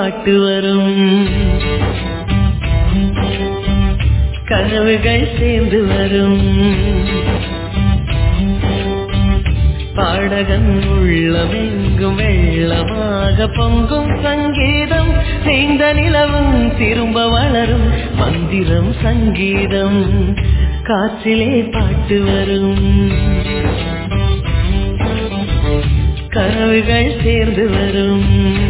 பாட்டு வரும். கனவுகள் சேர்ந்து வரும். பாடகன் உள்ளமெங்கும் வெள்ளமாக பொங்கும் சங்கீதம். நீண்ட நிலவும் திரும்ப வளரும் மந்திரம் சங்கீதம். காற்றிலே பாட்டு வரும். கனவுகள் சேர்ந்து வரும்.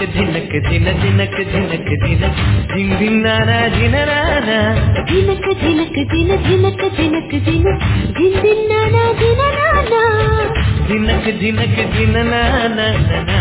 धिनक धिनक धिन धिनक धिनक धिन धिन धिन नाना धिन नाना धिनक धिनक धिन धिनक धिनक धिन धिन धिन नाना धिन नाना धिनक धिनक धिन नाना नाना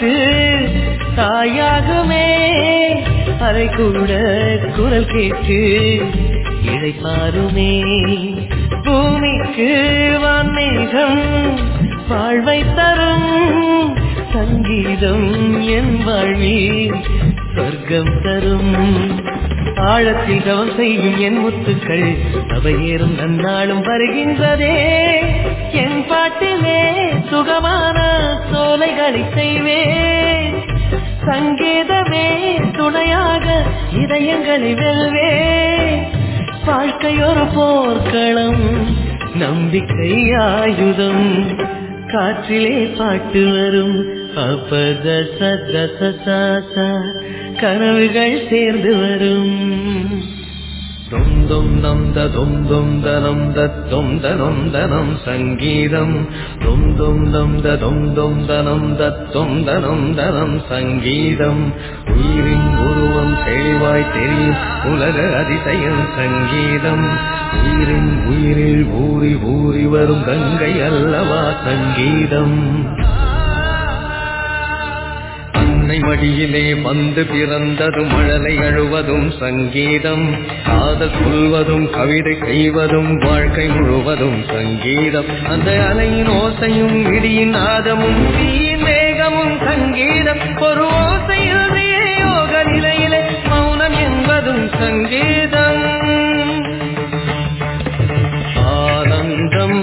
என் தாயாகுமே. அதை கூட குரல் கேட்டு இடை மாறுமே பூமிக்கு வான்மேகம் வாழ்வை தரும் சங்கீதம் என் வாழ்வில் சொர்க்கம் தரும். ஆழத்தில் கவம் செய்யும் என் முத்துக்கள் அவையேறும் நன்னாளும் வருகின்றதே. என் பாட்டிலே சுகமான சோலைகளை செய்வேன். சங்கீதமே துணையாக இதயங்களை வெல்வே வாழ்க்கையொரு போர்க்களம் நம்பிக்கை ஆயுதம். காற்றிலே பாட்டு வரும் அப்பத சத கனவுகள் சேர்ந்து வரும். தொம் தொம் நம் தொம் தொம் தனம் தத்தும் தனம் தனம் சங்கீதம். தொம் தொம் நம் தொம் தொம் தனம் தத்தும் தனம் தனம் சங்கீதம். உயிரின் உருவம் தெளிவாய் தெரியும் உலக அதிசயம் சங்கீதம். உயிரின் உயிரில் ஊறி ஊறி வரும் கங்கை அல்லவா சங்கீதம். அன்னை மடியிலே வந்து பிறந்ததும் மழலை அழுவதும் சங்கீதம். காதல் சொல்வதும் கவிதை செய்வதும் வாழ்க்கை முழுவதும் சங்கீதம். அந்த அலையின் ஓசையும் இடியின் ஆதமும் மேகமும் சங்கீதம். ஒரு ஓசையில் யோக நிலையிலே மௌனம் என்பதும் சங்கீதம்.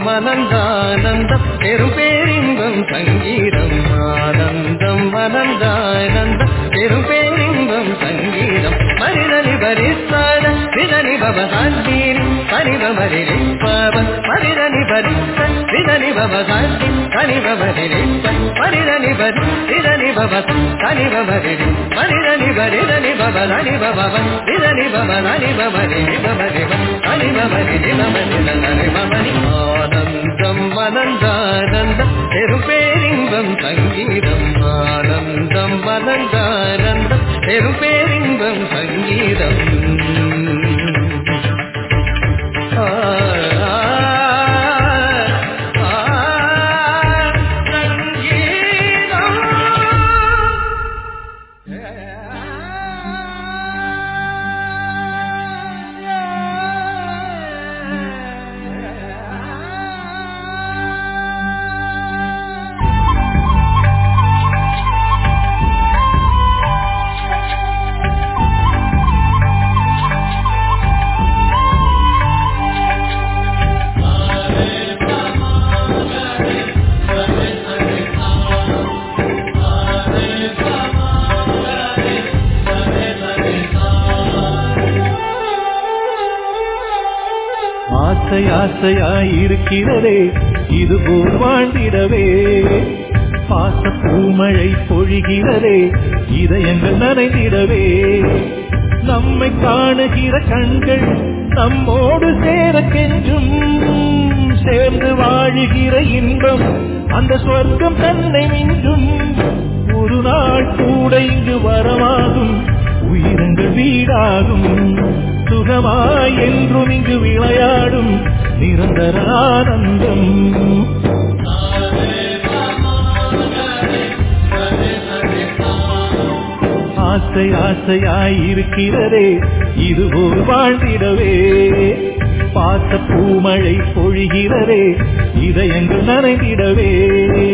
மனந்தானந்தம். அனந்தானந்தம் பெருபேரின்பம் சங்கீதம் ஆனந்தம் அனந்தானந்தம் பெருபேரின்பம் சங்கீதம். மனிதனி பரிசாத விதனி பவகாந்தீரி கனிபமரிரி பாப மனிதனி பரிச விதனி பவகாந்தி கனிபமரிரி மனிதனி பரி விதனி பவ கனிபமரிரி மனிதனி பரிதனி பவதனி பவன் விதனி பவதனி பவரி பவரி கனி பவரி பவரி பவரி ஆனந்தம் அனந்தானந்தம் பெருபேரின்பம் சங்கீதம். ஆனந்தம் பெரும் பேரின்பம் சங்கீதம். வாழ்ந்திடவே பாச பூமழை பொழிகிறதே இதயங்கள் நனைந்திடவே. நம்மை காணுகிற கண்கள் நம்மோடு சேரக்கென்றும் சேர்ந்து வாழுகிற இன்பம் அந்த சொர்க்கம் தன்னை மிஞ்சும். ஆசையாயிருக்கிறதே இது ஒரு வாழ்ந்திடவே. பார்த்த பூமழை பொழிகிறதே என்று நனைந்திடவே.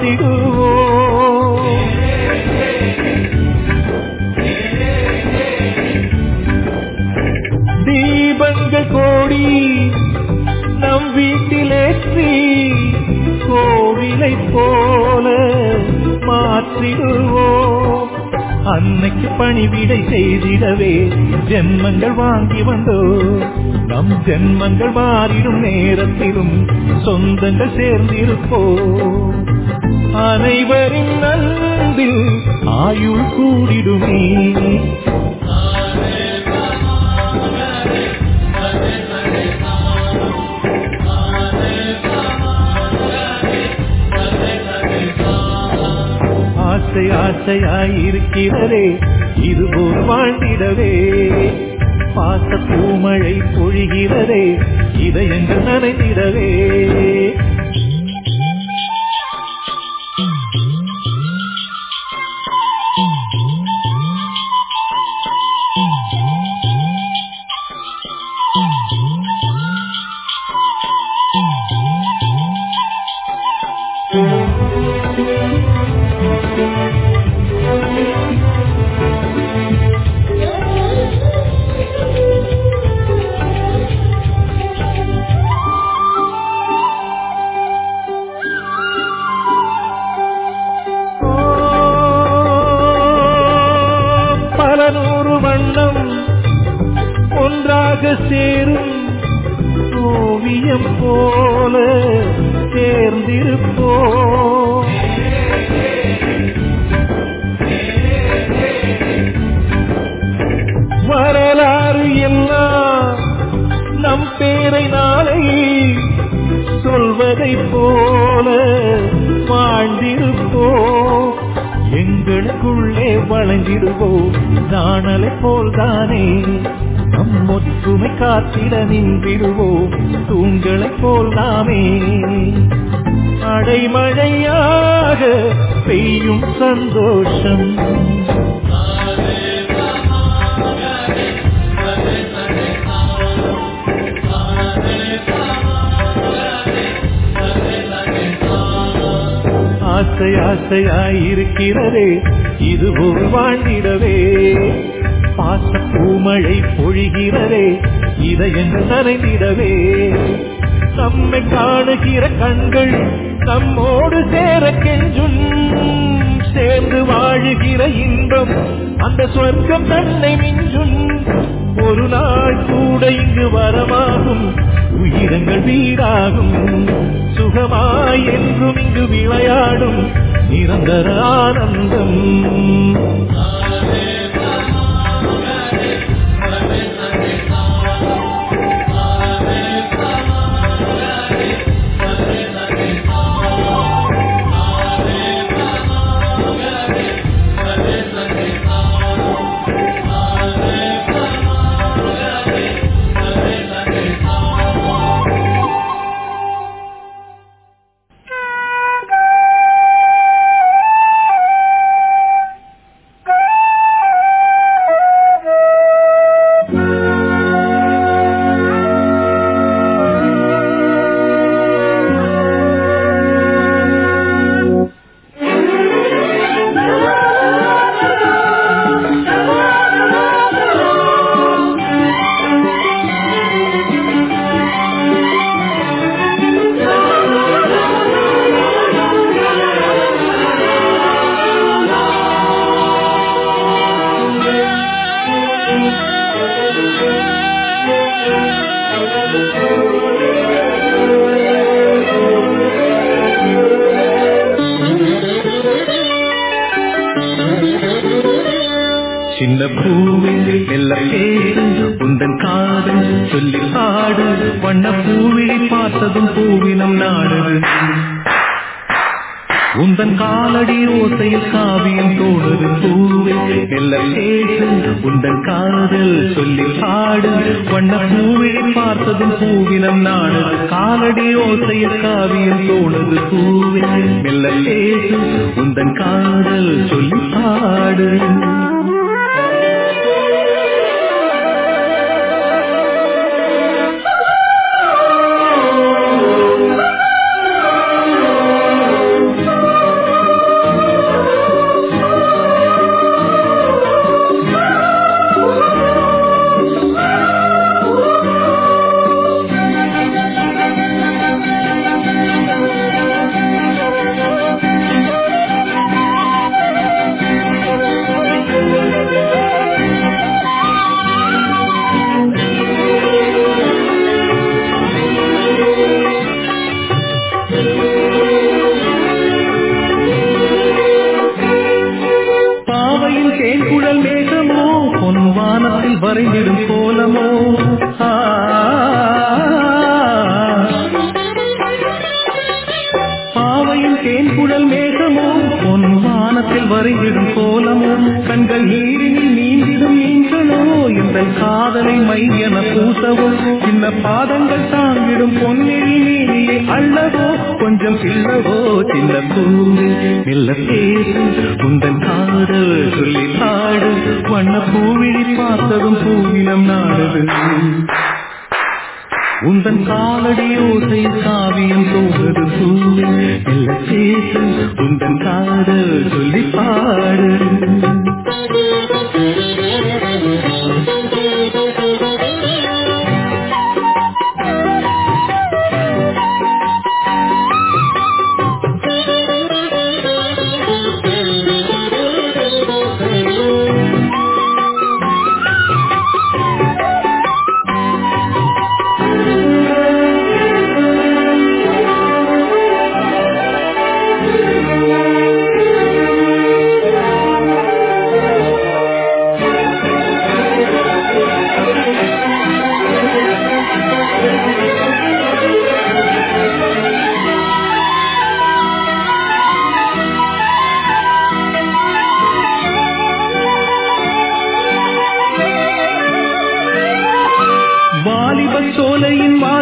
பார்த்திடுவோம் தீபங்கள் கோடி நம் வீட்டிலேற்றி கோவிலை போல மாற்றிடுவோம். அன்னைக்கு பணிவிடை செய்திடவே ஜென்மங்கள் வாங்கி வந்தோ. நம் ஜென்மங்கள் மாறிடும் நேரத்திலும் சொந்தங்கள் சேர்ந்திருப்போம் அனைவரின் நன்பில் ஆயுள் கூடிடுமே ஆசை ஆசையாயிருக்கிறதே இதுபோல் வாழ்ந்திடவே. பாச பூமழை பொழிகிறதே இதை என்று நினைத்திடவே காத்திட நின்றிடுவோம் தூண்களைப் போல் நாமே. அடைமழையாக பெய்யும் சந்தோஷம். ஆசை ஆசையாயிருக்கிறதே இதயங்கள் நனைந்திடவே நம்மை காணுகிற கண்கள் நம்மோடு சேர கெஞ்சும். சேர்ந்து வாழுகிற இன்பம் அந்த சொர்க்கம் தன்னை மிஞ்சும். ஒரு நாள் கூட இங்கு வரமாகும். உயிரங்கள் வீடாகும். சுகமாய் என்றும் இங்கு விளையாடும். நிரந்தர ஆனந்தம்.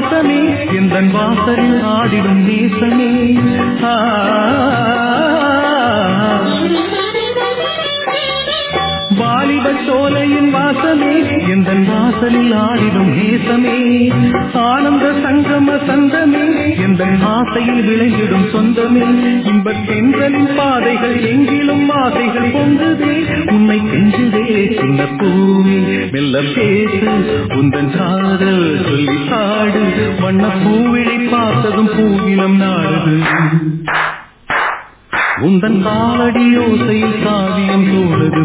சோலையின் வாசமே எந்தன் வாசலில் ஆடிடும் நேசமே ஆ. எந்த வாசலில் ஆடிடும் நேசமே ஆனந்த சங்கம சந்தமே எந்த ஆசையில் விளைந்திடும் சொந்தமே இன்ப பெண்களின் பாதைகள் எங்கிலும் ஆசைகள் பொங்குதே உன்னை கெஞ்சுதே சின்ன பூமி மெல்ல பேசு உந்தன் காதல் சொல்லி பாடு வண்ண பூவிழி பார்த்ததும் பூவினம் நாடு உந்தன் காலடி ஓசையில் காவியம் தோணுது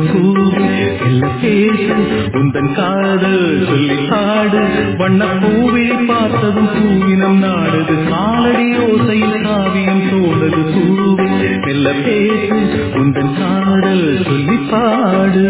பேசு உந்தன் காதல் சொல்லி பாடு வண்ண பூவிழி பார்த்ததும் பூவினம் நாடுது. காலடி ஓசையில் காவியம் தோணுது பூவே மெல்ல பேசு உந்தன் காதல் சொல்லி பாடு.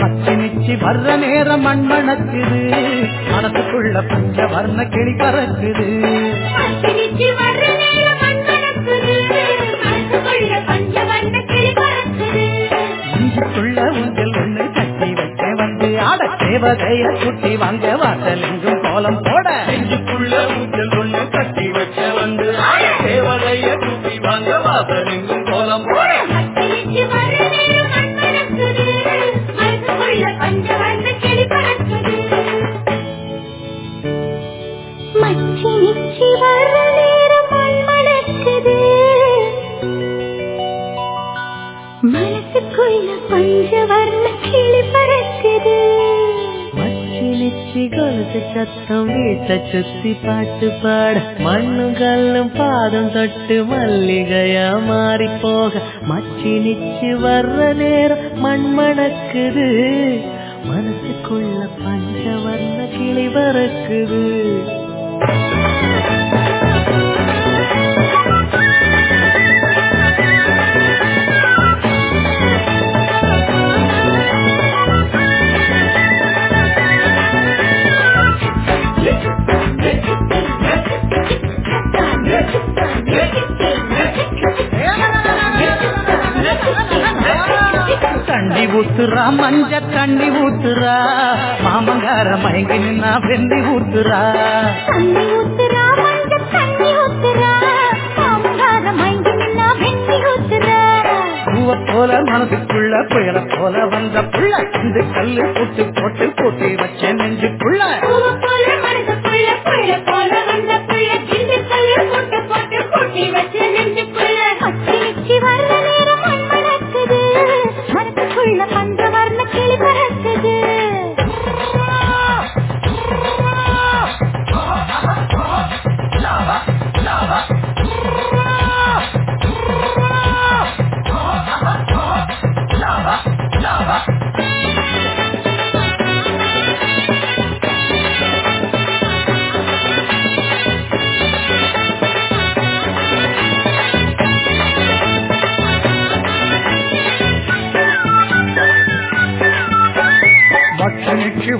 மச்சி நிச்சி வர்ற நேரம் மண்மணக்குது. மனசுக்குள்ள பஞ்ச வர்ண கிளி பறக்குது. இஞ்சுக்குள்ள உங்கள் ஒண்ணு கட்டி வைக்க வந்து ஆட தேவதைய சுட்டி வாங்க வாசல் எங்கும் கோலம் போட. நெஞ்சுக்குள்ள ஊஞ்சல் தேவதைய தூக்கி வாங்க வாசலெங்கும் கோலம் போட. வீட்டை சுத்தி பாட்டு பாட மண்ணும் கல்லும் பாதம் தொட்டு மல்லிகையா மாறி போக. மச்சி நிச்சு வர்ற நேரம் மண் மணக்குது. மனசுக்குள்ள பஞ்சவர்ண கிளி பறக்குது. மஞ்ச தண்ணி ஊத்துறா. மாமங்கார மயங்கி நின்னா வெந்தி ஊத்துறா. தண்ணி ஊத்துறா மஞ்ச தண்ணி ஊத்துறா. மாமங்கார மயங்கி நின்னா வெண்ணி ஊத்துறா. பூவ போல மனசுக்குள்ள புயல போல வந்த புள்ள இந்த கல்லு போட்டு போட்டு போட்டி வச்ச நெஞ்சுக்குள்ள.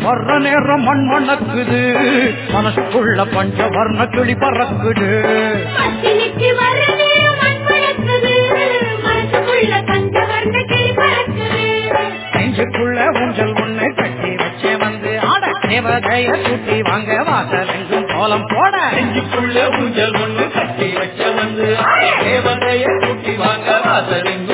வர்ற நேரம் மண் மணக்குது மனசுக்குள்ள பஞ்ச வர்ண கிளி பறக்குது. நெஞ்சுக்குள்ள ஊஞ்சல் ஒண்ணு கட்டி வச்சே வந்து ஆட. தேவதைய சுட்டி வாங்க வாசல் எங்கும் கோலம் போட. நெஞ்சுக்குள்ள ஊஞ்சல் ஒண்ணு கட்டி வச்ச வந்து தேவதைய கூட்டி வாங்க கோலம்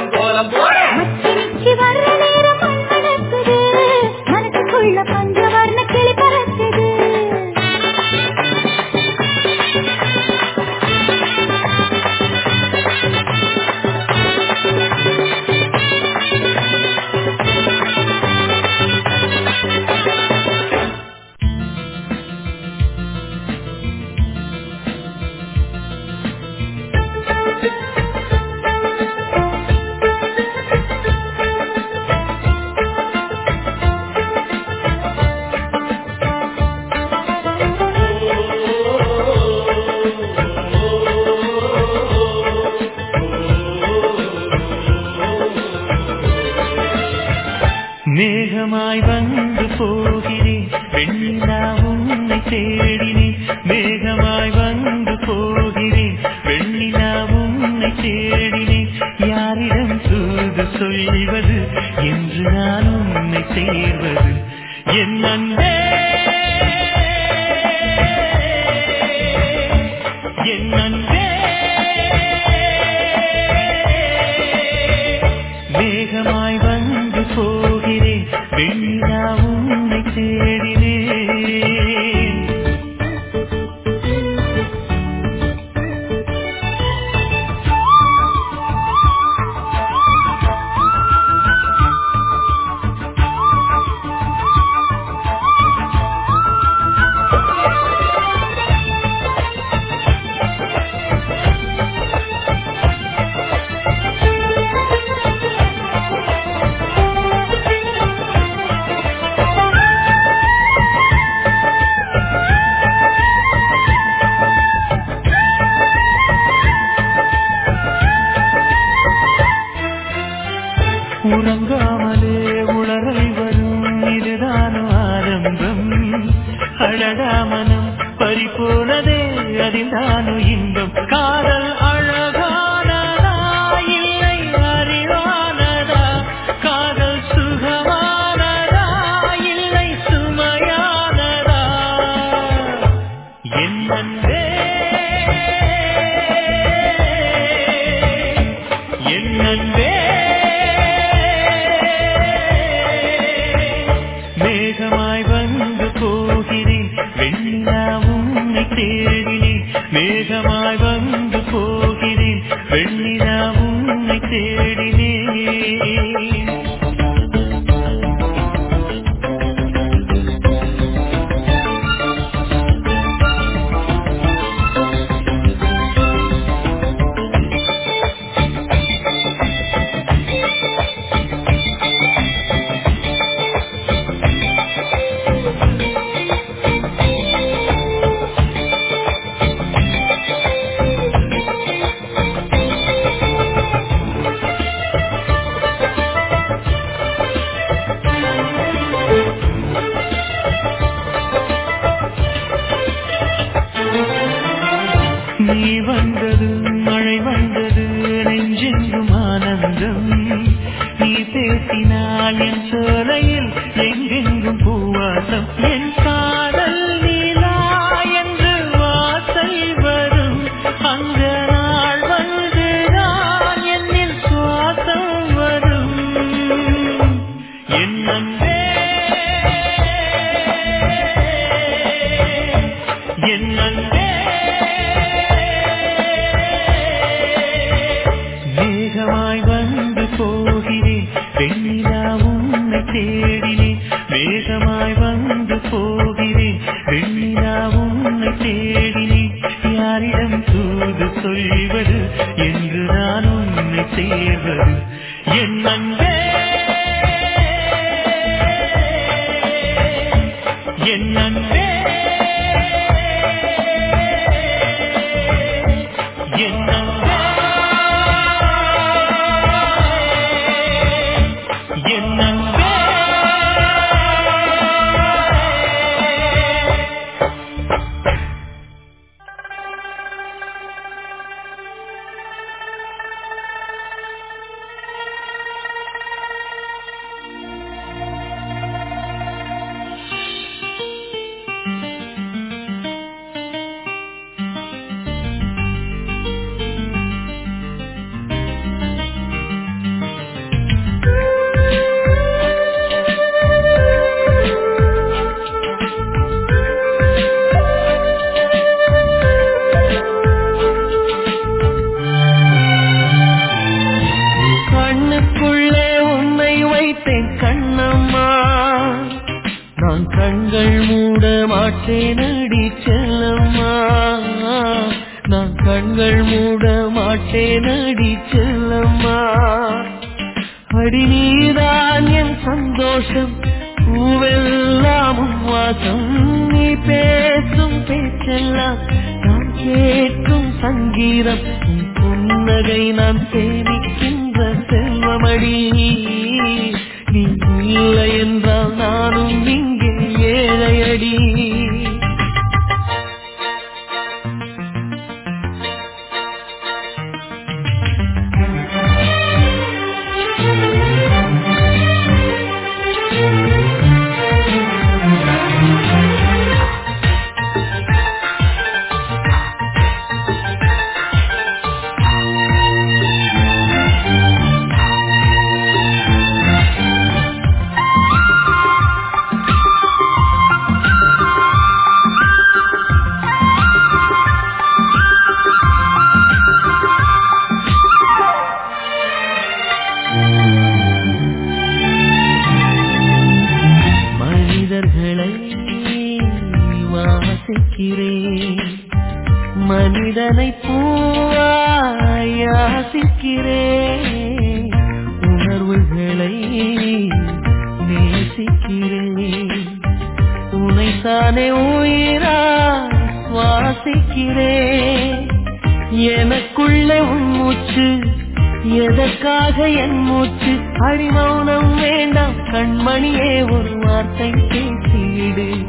எதற்காக என் மூச்சு? அடிமௌனம் வேண்டாம். கண்மணியே ஒரு வார்த்தை பேசிவிடு.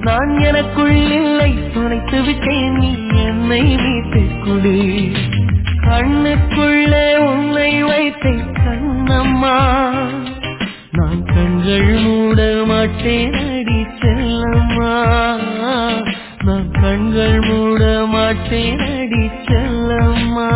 நான் எனக்குள் இல்லை துணைத்து விட்டேன். நீ என்னை மீட்டுக் கொடு. கண்ணுக்குள்ளே உன்னை வைத்தேன் கண்ணம்மா. நான் கண்கள் மூட மாட்டேன் அடி செல்லம்மா. நான் கண்கள் மூட மாட்டேன் அடி செல்லம்மா.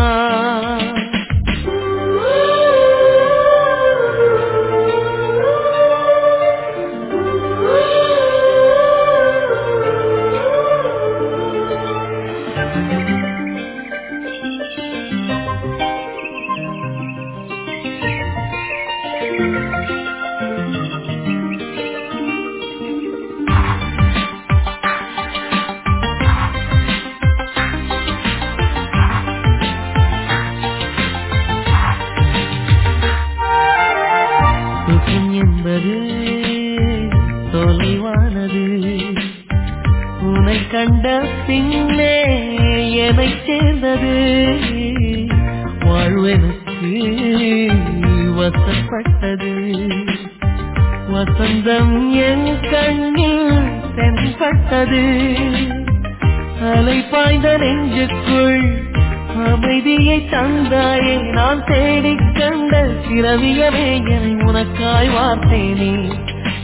கண்ட என என்னை உனக்காய் வார்த்தேனே.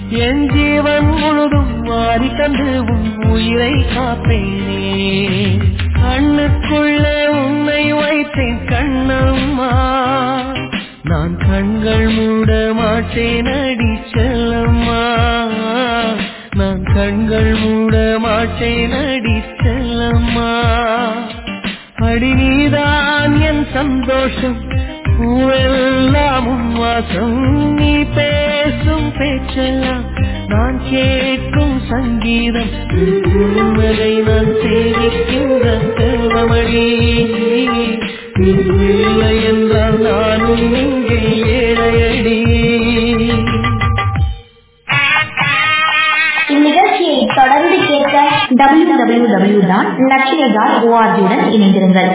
என் ஜீவன் முழுதும் மாறி தந்து உன் உயிரை காப்பேனே. கண்ணுக்குள்ளே உன்னை வைத்தேன் கண்ணம்மா. நான் கண்கள் மூட மாட்டேன் அடி செல்லம்மா. நான் கண்கள் மூட மாட்டேன் அடி செல்லம்மா. அடி நீதான் என் சந்தோஷம். பூவெல்லாம் வாசம் நீ பேசும் பேச்செல்லாம் நான் கேட்கும் சங்கீதம். உண்மதை நான் சேவிக்கின்ற செல்வமடி இல்லை என்றால் நானும் இங்கே ஏழையடி. தொடர்ந்து கேட்க W W W dot Latchiya dot ஓஆர்ஜியுடன் இணைந்திருங்கள்.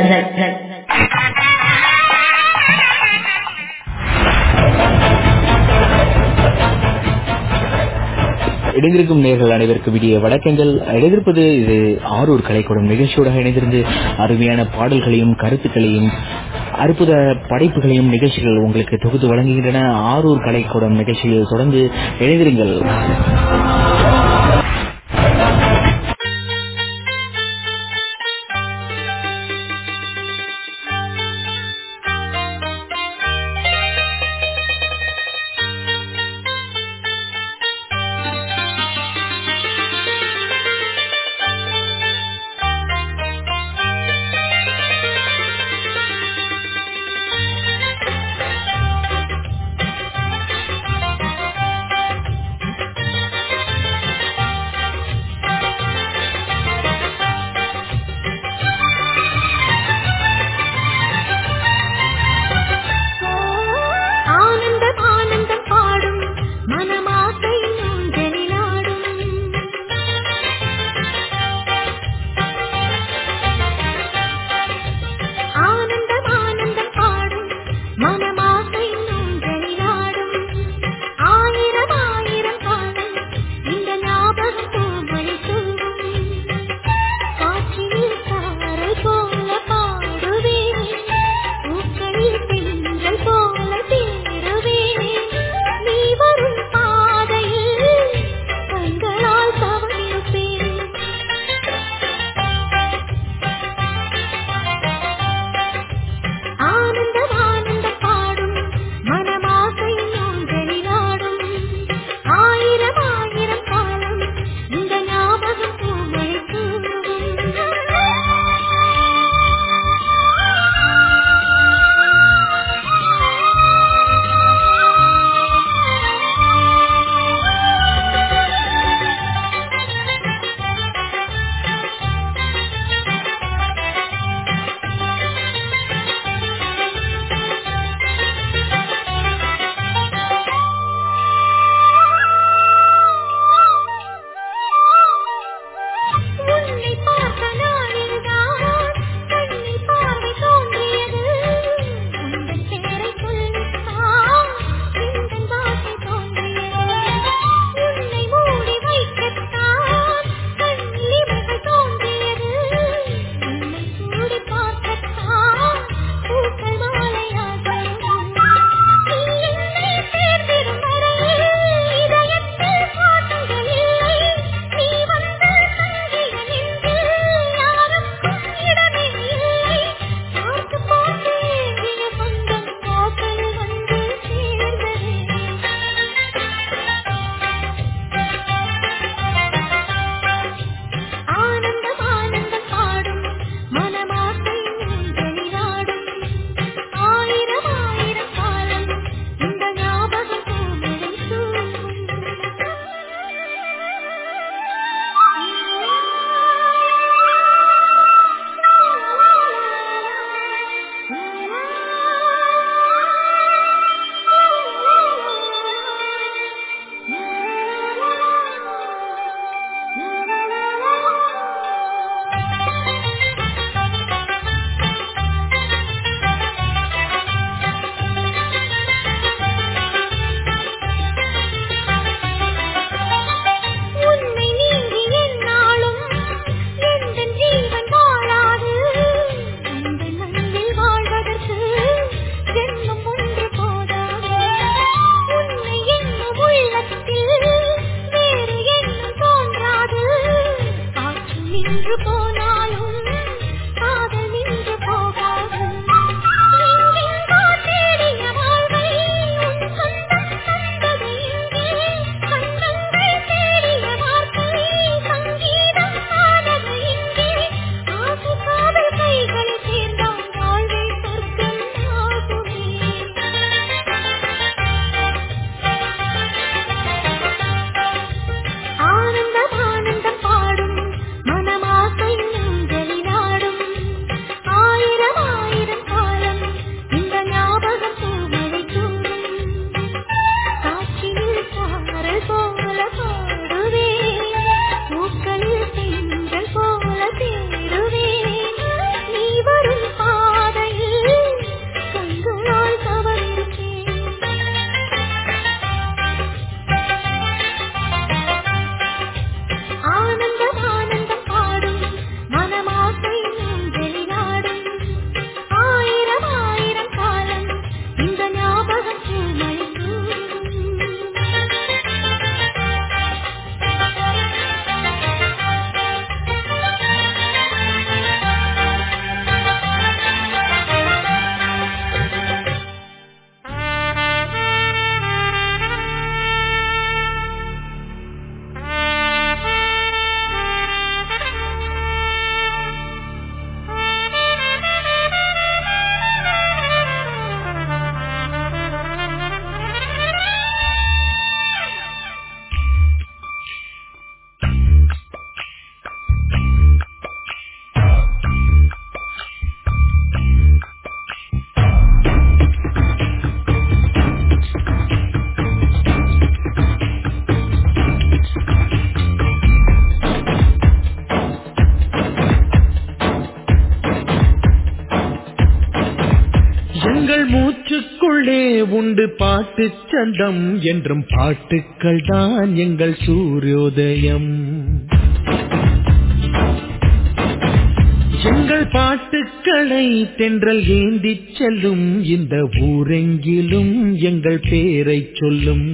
இணைந்திருக்கும் நேர்கள் அனைவருக்கும் விடிய வணக்கங்கள். இணைந்திருப்பது இது ஆரூர் கலைக்கூடம் நிகழ்ச்சியோட இணைந்திருந்து அருமையான பாடல்களையும் கருத்துக்களையும் அற்புத படைப்புகளையும் நிகழ்ச்சிகள் உங்களுக்கு தொகுத்து வழங்குகின்றன. ஆரூர் கலைக்கூடம் நிகழ்ச்சியில் தொடர்ந்து இணைந்திருங்கள். பாட்டு சந்தம் என்றும் பாட்டுக்கள் தான் எங்கள் சூரியோதயம். எங்கள் பாட்டுக்களை தென்றல் ஏந்திச் செல்லும் இந்த ஊரெங்கிலும் எங்கள் பேரை சொல்லும்.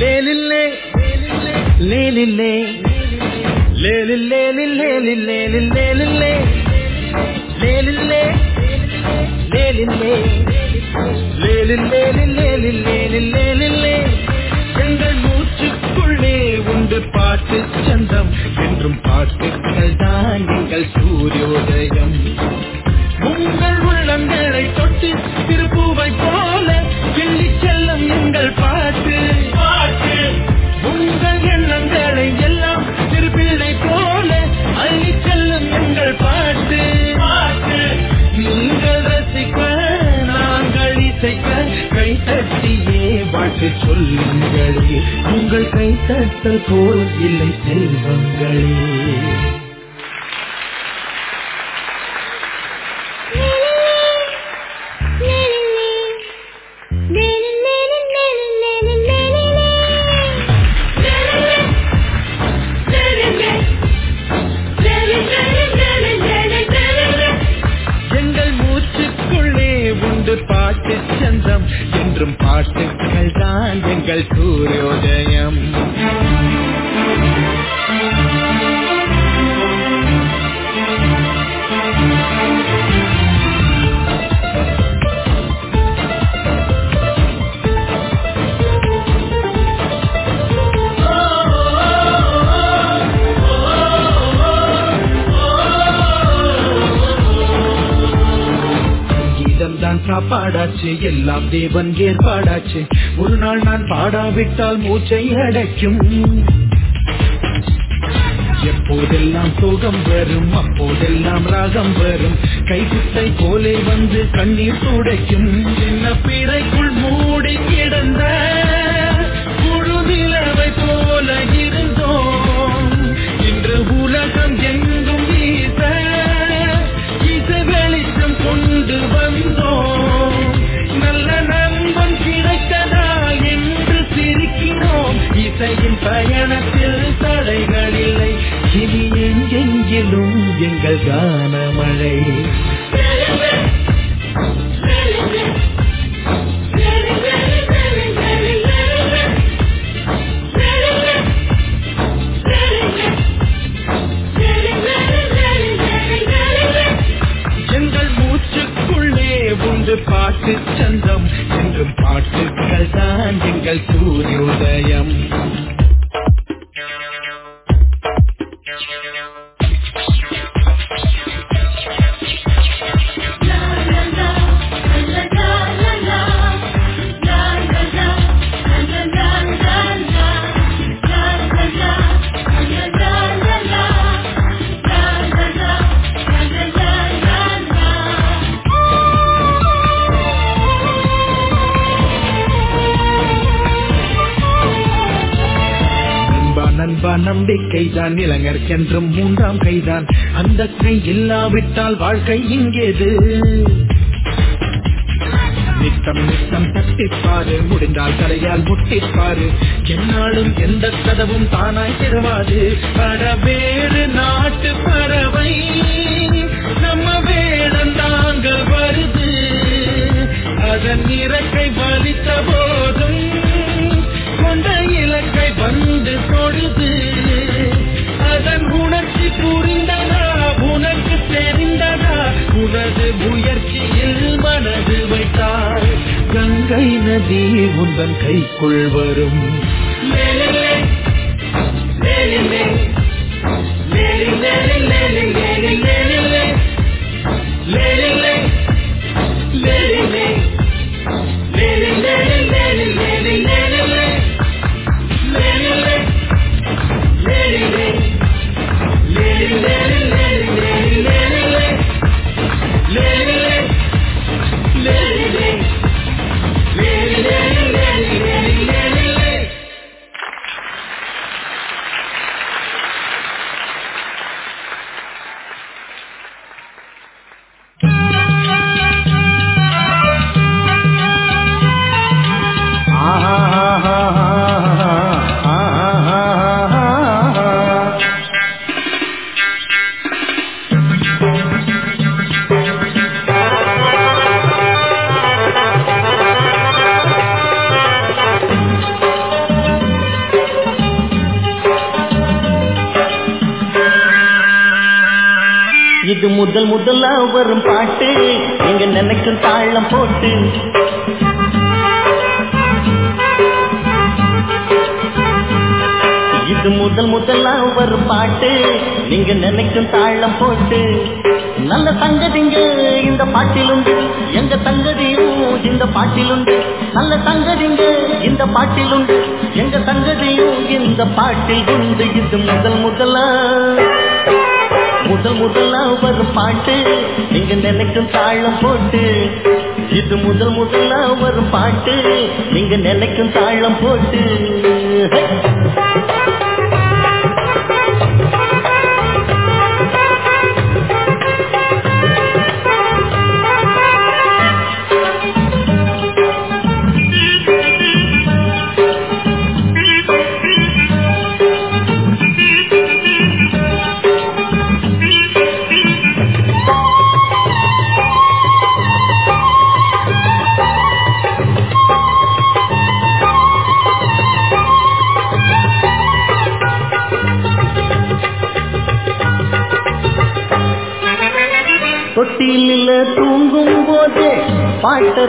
லேலில்லே லேலில்லே லேலில்லே லேலில்லே லேலில்லே லேலில்லே. லேலில்லே லேலில்லே லேலில்லே எங்கள் மூச்சுக்குள்ளே உண்டு பாட்டு சந்தம். என்றும் பாட்டுக்கள் தான் எங்கள் சூரியோதயம். உங்கள் கைத்தட்டல் போல் இல்லை செல்வங்களே. தேவன் ஏற்பாடாச்சு. ஒரு நாள் நான் பாடாவிட்டால் மூச்சை அடைக்கும். எப்போதெல்லாம் சோகம் வரும் அப்போதெல்லாம் ராகம் வரும். கைக்குட்டை போலே வந்து கண்ணீர் துடைக்கும். என்றும் மூன்றாம் கைதான். அந்த கை இல்லாவிட்டால் வாழ்க்கை இங்கேது? நித்தம் நித்தம் தட்டிப்பாரு. முடிந்தால் தலையால் முட்டிப்பாரு. என்னாலும் எந்த கதவும் தானாய் திறவாது பரவேறு நாட்டு பறவை நம்ம வேடம் தாங்க வருது. அதன் இறக்கை வலித்த போதும் கொண்ட இலக்கை வந்து அதன் உணர்ச்சி புரிந்ததா? உனக்கு தெரிந்ததா? உனது முயற்சியில் மனது வைத்தால் கங்கை நதி உந்தன் கைக்குள் வரும். மேலே நீங்க நினைக்கும் தாழம் போட்டு இது முதல் முதலா வரும் பாட்டு. நீங்க நினைக்கும் தாழம் போட்டு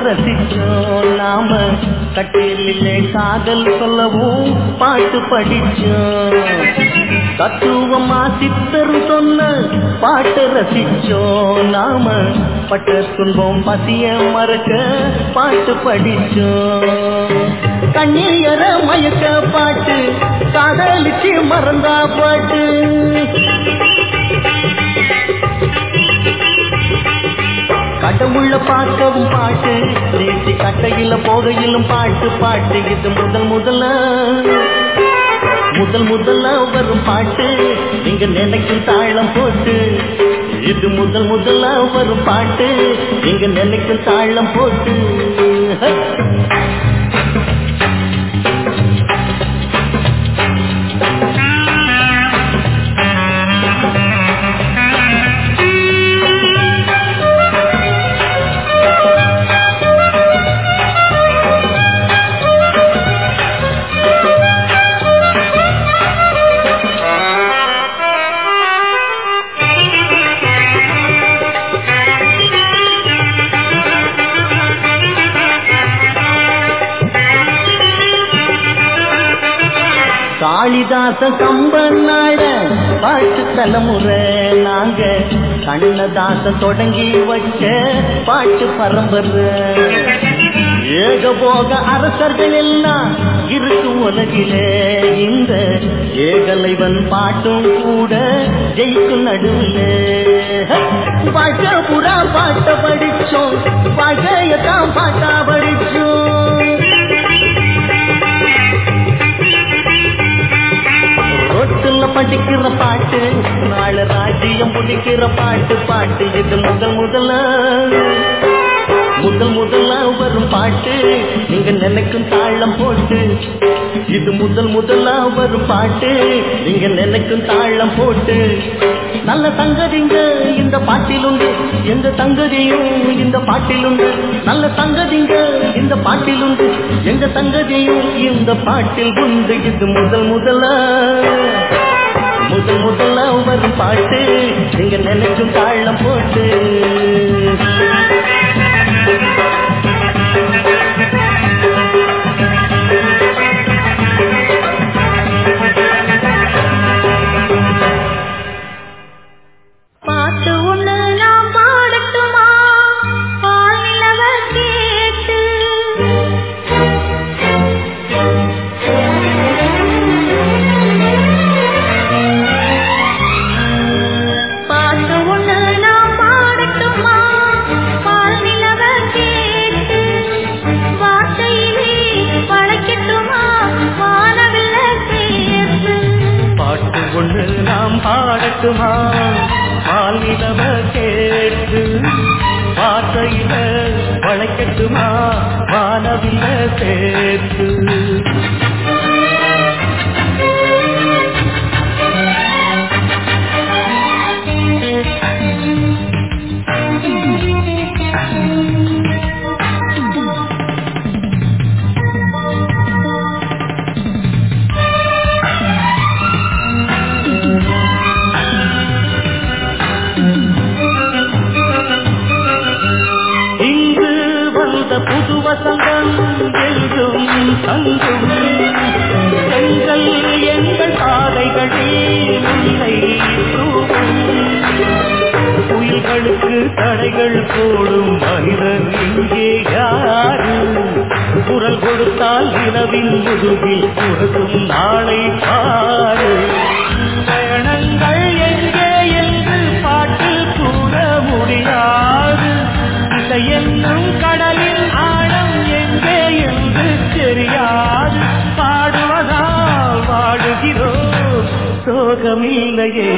ரசிச்சோம். நாம கட்டிலே காதல் சொல்லவும் பாட்டு படிச்சோம். தத்துவமா சித்தர் சொன்ன பாட்டு ரசிச்சோம். நாம பட்ட துன்பம் பசிய மறக்க பாட்டு படிச்சோம். கண்ணீர மயக்க பாட்டு காதலிச்சு மறந்தா பாட்டு. கடவுள பார்க்கவும் பாட்டு. நேசி கட்டையில போகையிலும் பாட்டு பாட்டு. இது முதல் முதல்ல முதல் முதல்ல வரும் பாட்டு. நீங்க நினைக்கும் தாழம் போட்டு. இது முதல் முதல்ல வரும் பாட்டு. நீங்க நினைக்கும் தாழம் போட்டு. ஹே! கம்பனாட பாட்டு தலைமுறை நாங்க. கண்ணதாச தொடங்கி வச்ச பாட்டு பரம்பரை. ஏகபோக அரசர்கள் எல்லாம் இருக்கு உலகிலே. இந்த ஏகலைவன் பாட்டும் கூட ஜெயிக்கும் நடுவிலே. பாட்ட புறா பாட்ட படிச்சோம். பழையதான் பாட்டா படிச்சோம். ரோட்டுல படிக்கிற பாட்டு நாளை ராஜ்யம் பிடிக்கிற பாட்டு பாட்டு இது முதல் முதல்ல முதல் முதல்ல வரும் பாட்டு. நீங்க நினைக்கும் தாளம் போட்டு. இது முதல் முதல்ல வரும் பாட்டு. நீங்க நினைக்கும் தாளம் போட்டு. நல்ல தங்கதிங்க இந்த பாட்டிலுண்டு. எந்த தங்கதியும் இந்த பாட்டிலுண்டு. நல்ல தங்கதிங்க இந்த பாட்டிலுண்டு. எந்த தங்கதியும் இந்த பாட்டில் உண்டு. இது முதல் முதல்ல முதல் முதல்ல வரும் பாட்டு. நீங்க நினைக்கும் தாழம் போட்டு. சேர்த்து அழியும் செங்கல் எங்கள் சாலைகளில் உயிர்களுக்கு தடைகள் போடும் மனிதன் இங்கே யாரு? குரல் கொடுத்தால் நிலவின் முதுகில் குறக்கும் நாளை பாரு. பயணங்கள் எங்கே என்று பாட்டில் கூற முடியாது. இசை என்னும் கடலில் தெரியாது பாடுவதால் வாடுகிறோம் சோகமில்லையே.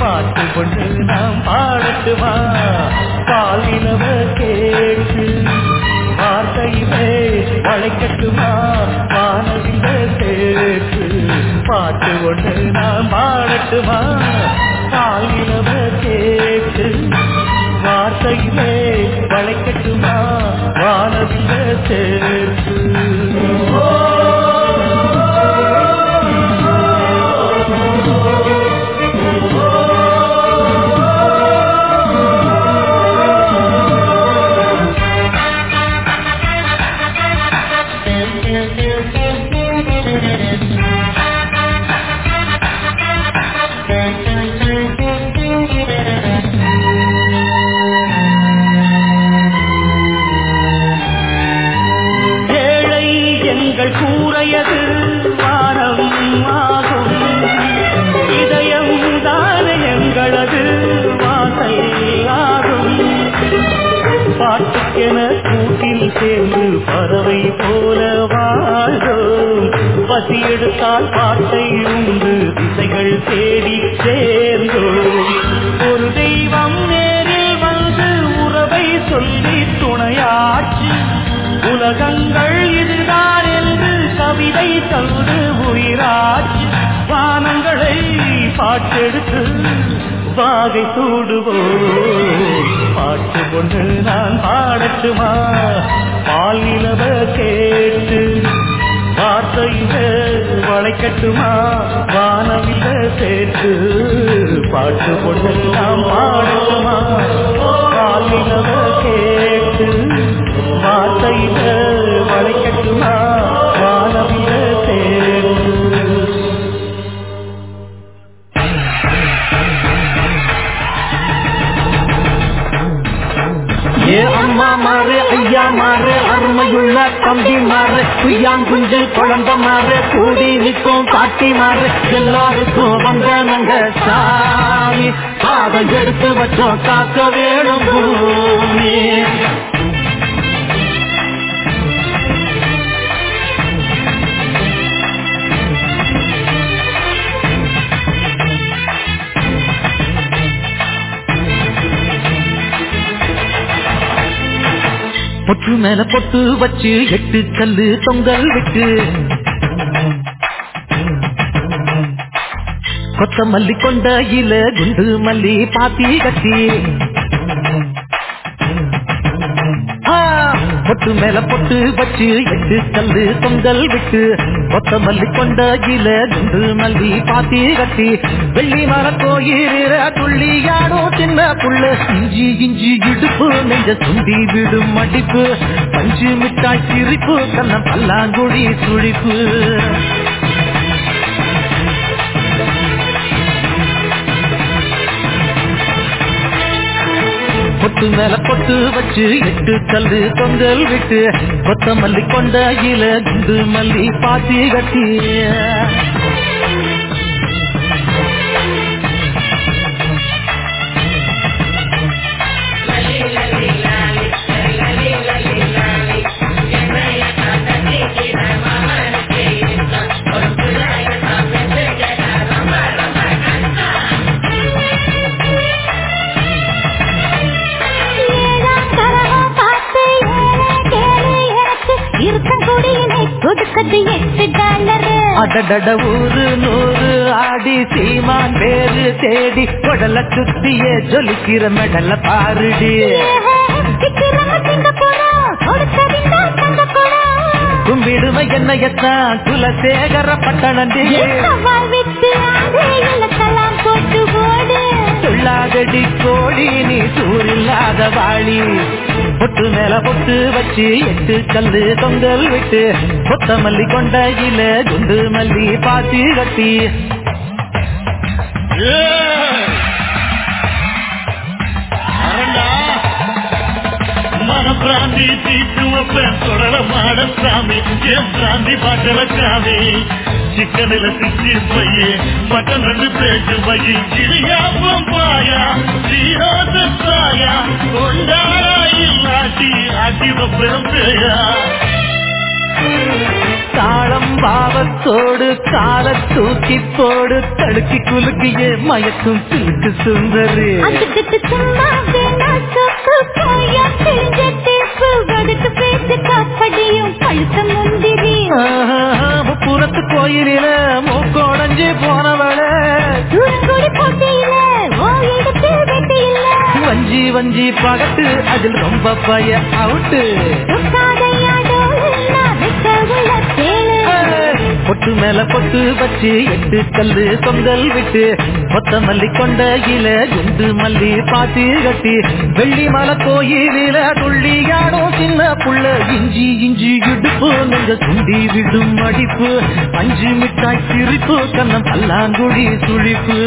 பாட்டு கொண்டு நாம் பாடட்டுமா? பாலினவ கேட்டு வார்த்தையிலே வளைக்கட்டுமா? வானவில கேட்டு பாட்டு கொண்டு நாம் பாடட்டுமா? பாலினவ கேட்டு வார்த்தையிலே வளைக்கட்டுமா? வானவில சேர்த்து His பாடட்டுமா பால் நிலவ கேட்டு வார்த்தையில வளைக்கட்டுமா? வானவில சேர்த்து பாட்டு கொண்டு நாம் பாடட்டுமா? பால் நிலவ கேட்டு வார்த்தையில வளைக்கட்டுமா? குய்யாங்குஞ்சு குழந்தை மாறு கூடி நிற்கும் பாட்டி மாறு. எல்லாருக்கும் வந்த நாங்க சாமி. பாதம் எடுத்து வச்சோம் காக்க வேணும் பூமி. பொற்று மேல பொட்டு வச்சு எட்டு கல்லு தொங்கல் விட்டு. கொத்த மல்லி கொண்ட இல குண்டு மல்லி பாத்தி கட்டி. பொட்டு மேல பொட்டு வச்சு எட்டு கல்லு தொங்கல் விட்டு. கொத்தமல்லி கொண்ட இல குண்டு மல்லி பாத்தி கட்டி வெள்ளி மர கோயிற துள்ளியாடோ சின்ன புள்ள. இஞ்சி இஞ்சி இடுப்பு நெஞ்ச சுண்டி விடும் மடிப்பு. பஞ்சு மிட்டாய் சிரிப்பு கண்ண பல்லாங்குழி சுழிப்பு. பொட்டு மேல பொட்டு வச்சு எட்டு கல்லு பொங்கல் விட்டு கொத்த மல்லி கொண்ட இல குண்டு மல்லி பாத்தி கட்டி அடடட ஊரு நூறு ஆடி சீமான் பேரு தேடி கொடல சுத்தியே ஜொலிக்கிற மெடல பாருடி. கும்பிடுமை என்னையத்தான் குலசேகர பட்டணண்டி சவால் விட்டு ஆடு இலக்கெல்லாம் போட்டு ஓடு சொல்லாதடி கோழி நீ சூரில்லாத வாழி. பொட்டு மேல பொட்டு வச்சு எட்டு கல்லு தொங்கல் விட்டு பொத்த மல்லி கொண்ட இல குண்டு மல்லி பாத்தி கட்டி. பிராந்தி தீட்டு வைப்பேன் தொடர மாட சாமி என் பிராந்தி பாட்டல சாமி. சிக்கனில சிக்கி பையே மட்டன் ரெண்டு பேச்சு பையி கிளியாப்பம் பாயா சீரோத சாயா கொண்டாடா இல்லாட்டி தாளம் பாவத்தோடு கால தூக்கி போடு தடுக்கி குலுக்கிய மயக்கும் சிலுக்கு சுந்தரி. புறத்து கோயிலில மூக்கோடஞ்சு வஞ்சி வஞ்சி பகட்டு அதில் ரொம்ப பய அவுட்டு. பொட்டு மேல பொட்டு வச்சு எட்டு கல்லு தொங்கல் விட்டு மொத்த மல்லி கொண்ட இல குண்டு மல்லி பாத்தி கட்டி வெள்ளி மலை கோயிலில துள்ளியாடோ சின்ன புள்ள. இஞ்சி இஞ்சி இடுப்பு நெஞ்ச சுண்டி விடும் அடிப்பு அஞ்சு மிட்டாய் சிரிப்பு கண்ணம் பல்லாங்குழி சுழிப்பு.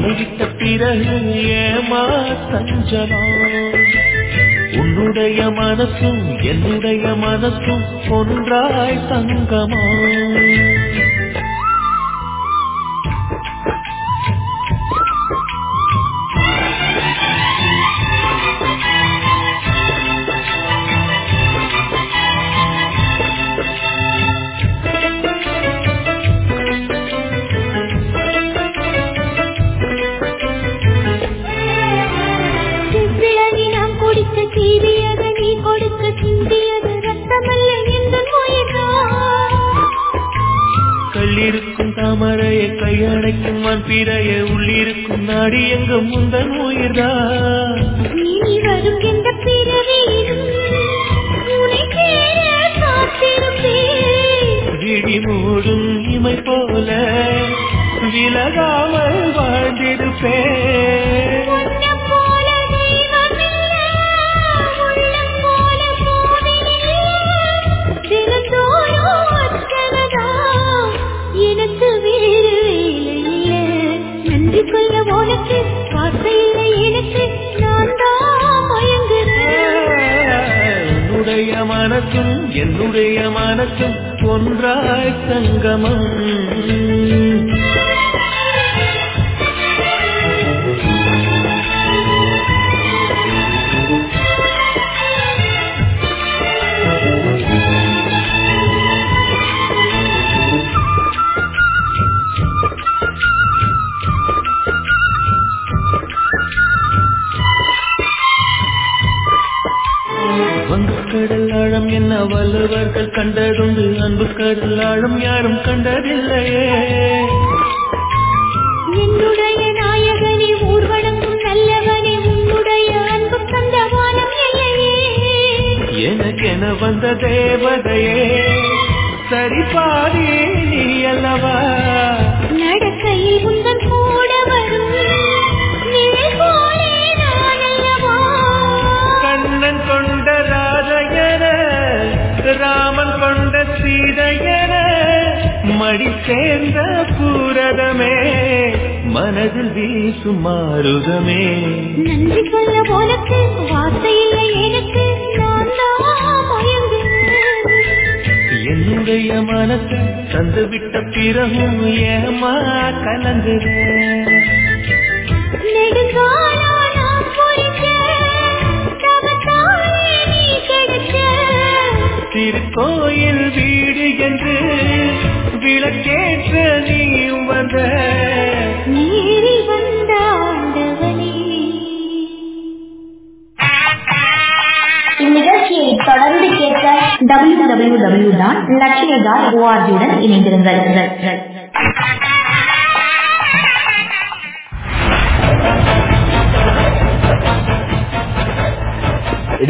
மலையிட்ட பிறகு ஏமா சஞ்சலம் உன்னுடைய மனசும் என்னுடைய மனசும் ஒன்றாய் தங்கமா? வல்லவர்கள் கண்டதுண்டு அன்பு கடல் ஆழம் யாரும் கண்டதில்லையே. என்னுடைய நாயகனே ஊர்வலங்கும் நல்லவனே உன்னுடைய அன்பு தந்த வானம் எனக்கென வந்த தேவதையே சரி பாதி நீ அல்லவா? நடக்கையில் உந்தன் கூட ராமன் கொண்ட சீதையன மடி சேர்ந்த பூரதமே மனதில் வீசும் மாறுதமே நன்றி சொல்ல உனக்கு வார்த்தை இல்லை எனக்கு என்னுடைய மனசை தந்து விட்ட பிறகும் ஏமா கலங்குற கோயில் வீடு என்று விளக்கேற்ற நீயும் வந்த. நீரி வந்த ஆண்டவனே. இந்நிகழ்ச்சியை தொடர்ந்து கேட்க டபிள்யூ டபிள்யூ டபிள்யூ டாட் லட்சிய ஓஆர்ஜியுடன் இணைந்திருங்கள்.